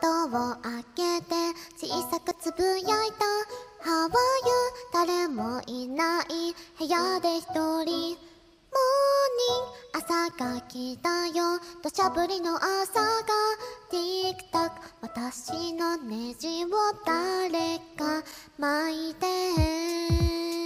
窓を開けて小さくつぶやいた How are you? 誰もいない。部屋で一人。モーニング朝が来たよ。土砂降りの朝が。ティックタック私のネジを誰か巻いて。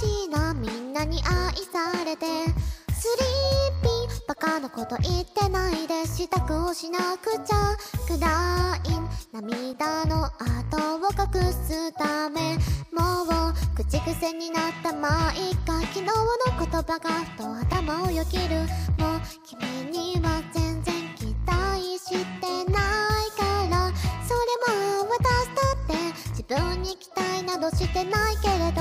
しいなみんなに愛されてスリーピーバカなこと言ってないで支度をしなくちゃ暗い。涙の跡を隠すためもう口癖になったまあいか昨日の言葉がふと頭をよぎる。もう君には全待などしてないけれど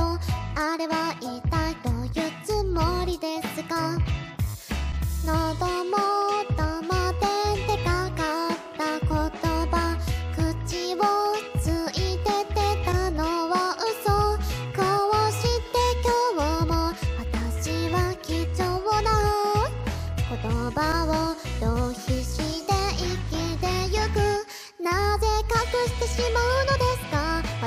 あれは一体どういうつもりですか喉も玉でてかかった言葉口をついててたのは嘘。こうして今日も私は貴重な言葉を浪費して生きてゆく。なぜ隠してしまうのですか？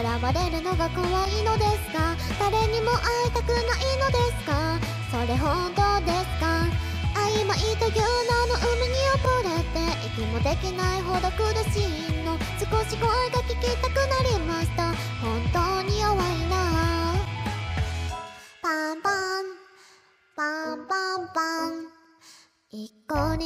現れるのが怖いのですか？誰にも会いたくないのですか？それ本当ですか？曖昧という名の海に溺れて息もできないほど苦しいの。少し声が聞きたくなりました。本当に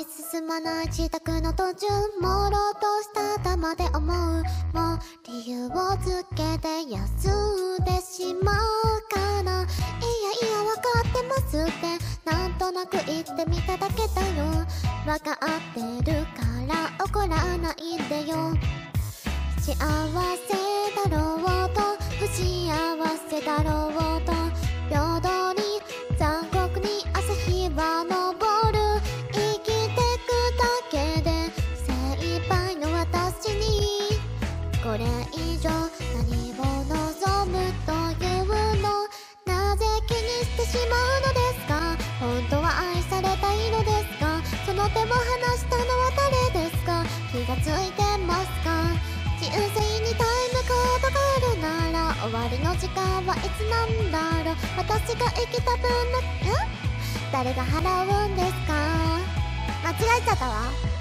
進まない自宅の途中朦朧とした頭で思うもう理由をつけて休んでしまうかな。いやいやわかってますって。なんとなく言ってみただけだよ。わかってるから怒らないでよ。幸せだろうと不幸せだろうつなんだろう？私が生きた分のん？誰が払うんですか？間違えちゃったわ。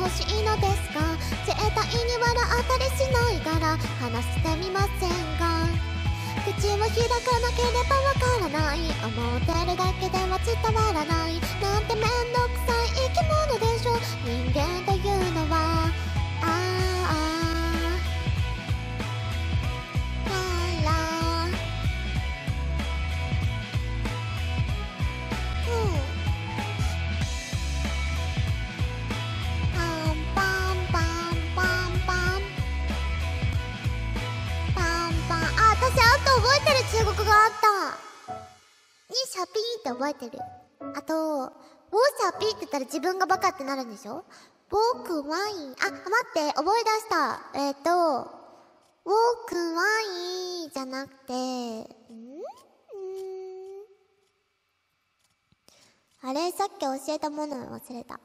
ほしいのですか絶対に笑ったりしないから話してみませんが。口を開かなければわからない。思ってるだけでは伝わらない。なんてめんどくさい生き物でしょてる中国語あったにシャピーって覚えてる。あとウォーシャピーって言ったら自分がバカってなるんでしょ？僕はいいあ待って覚え出した。えっ、と僕はいいじゃなくてん？ん。あれさっき教えたもの忘れた。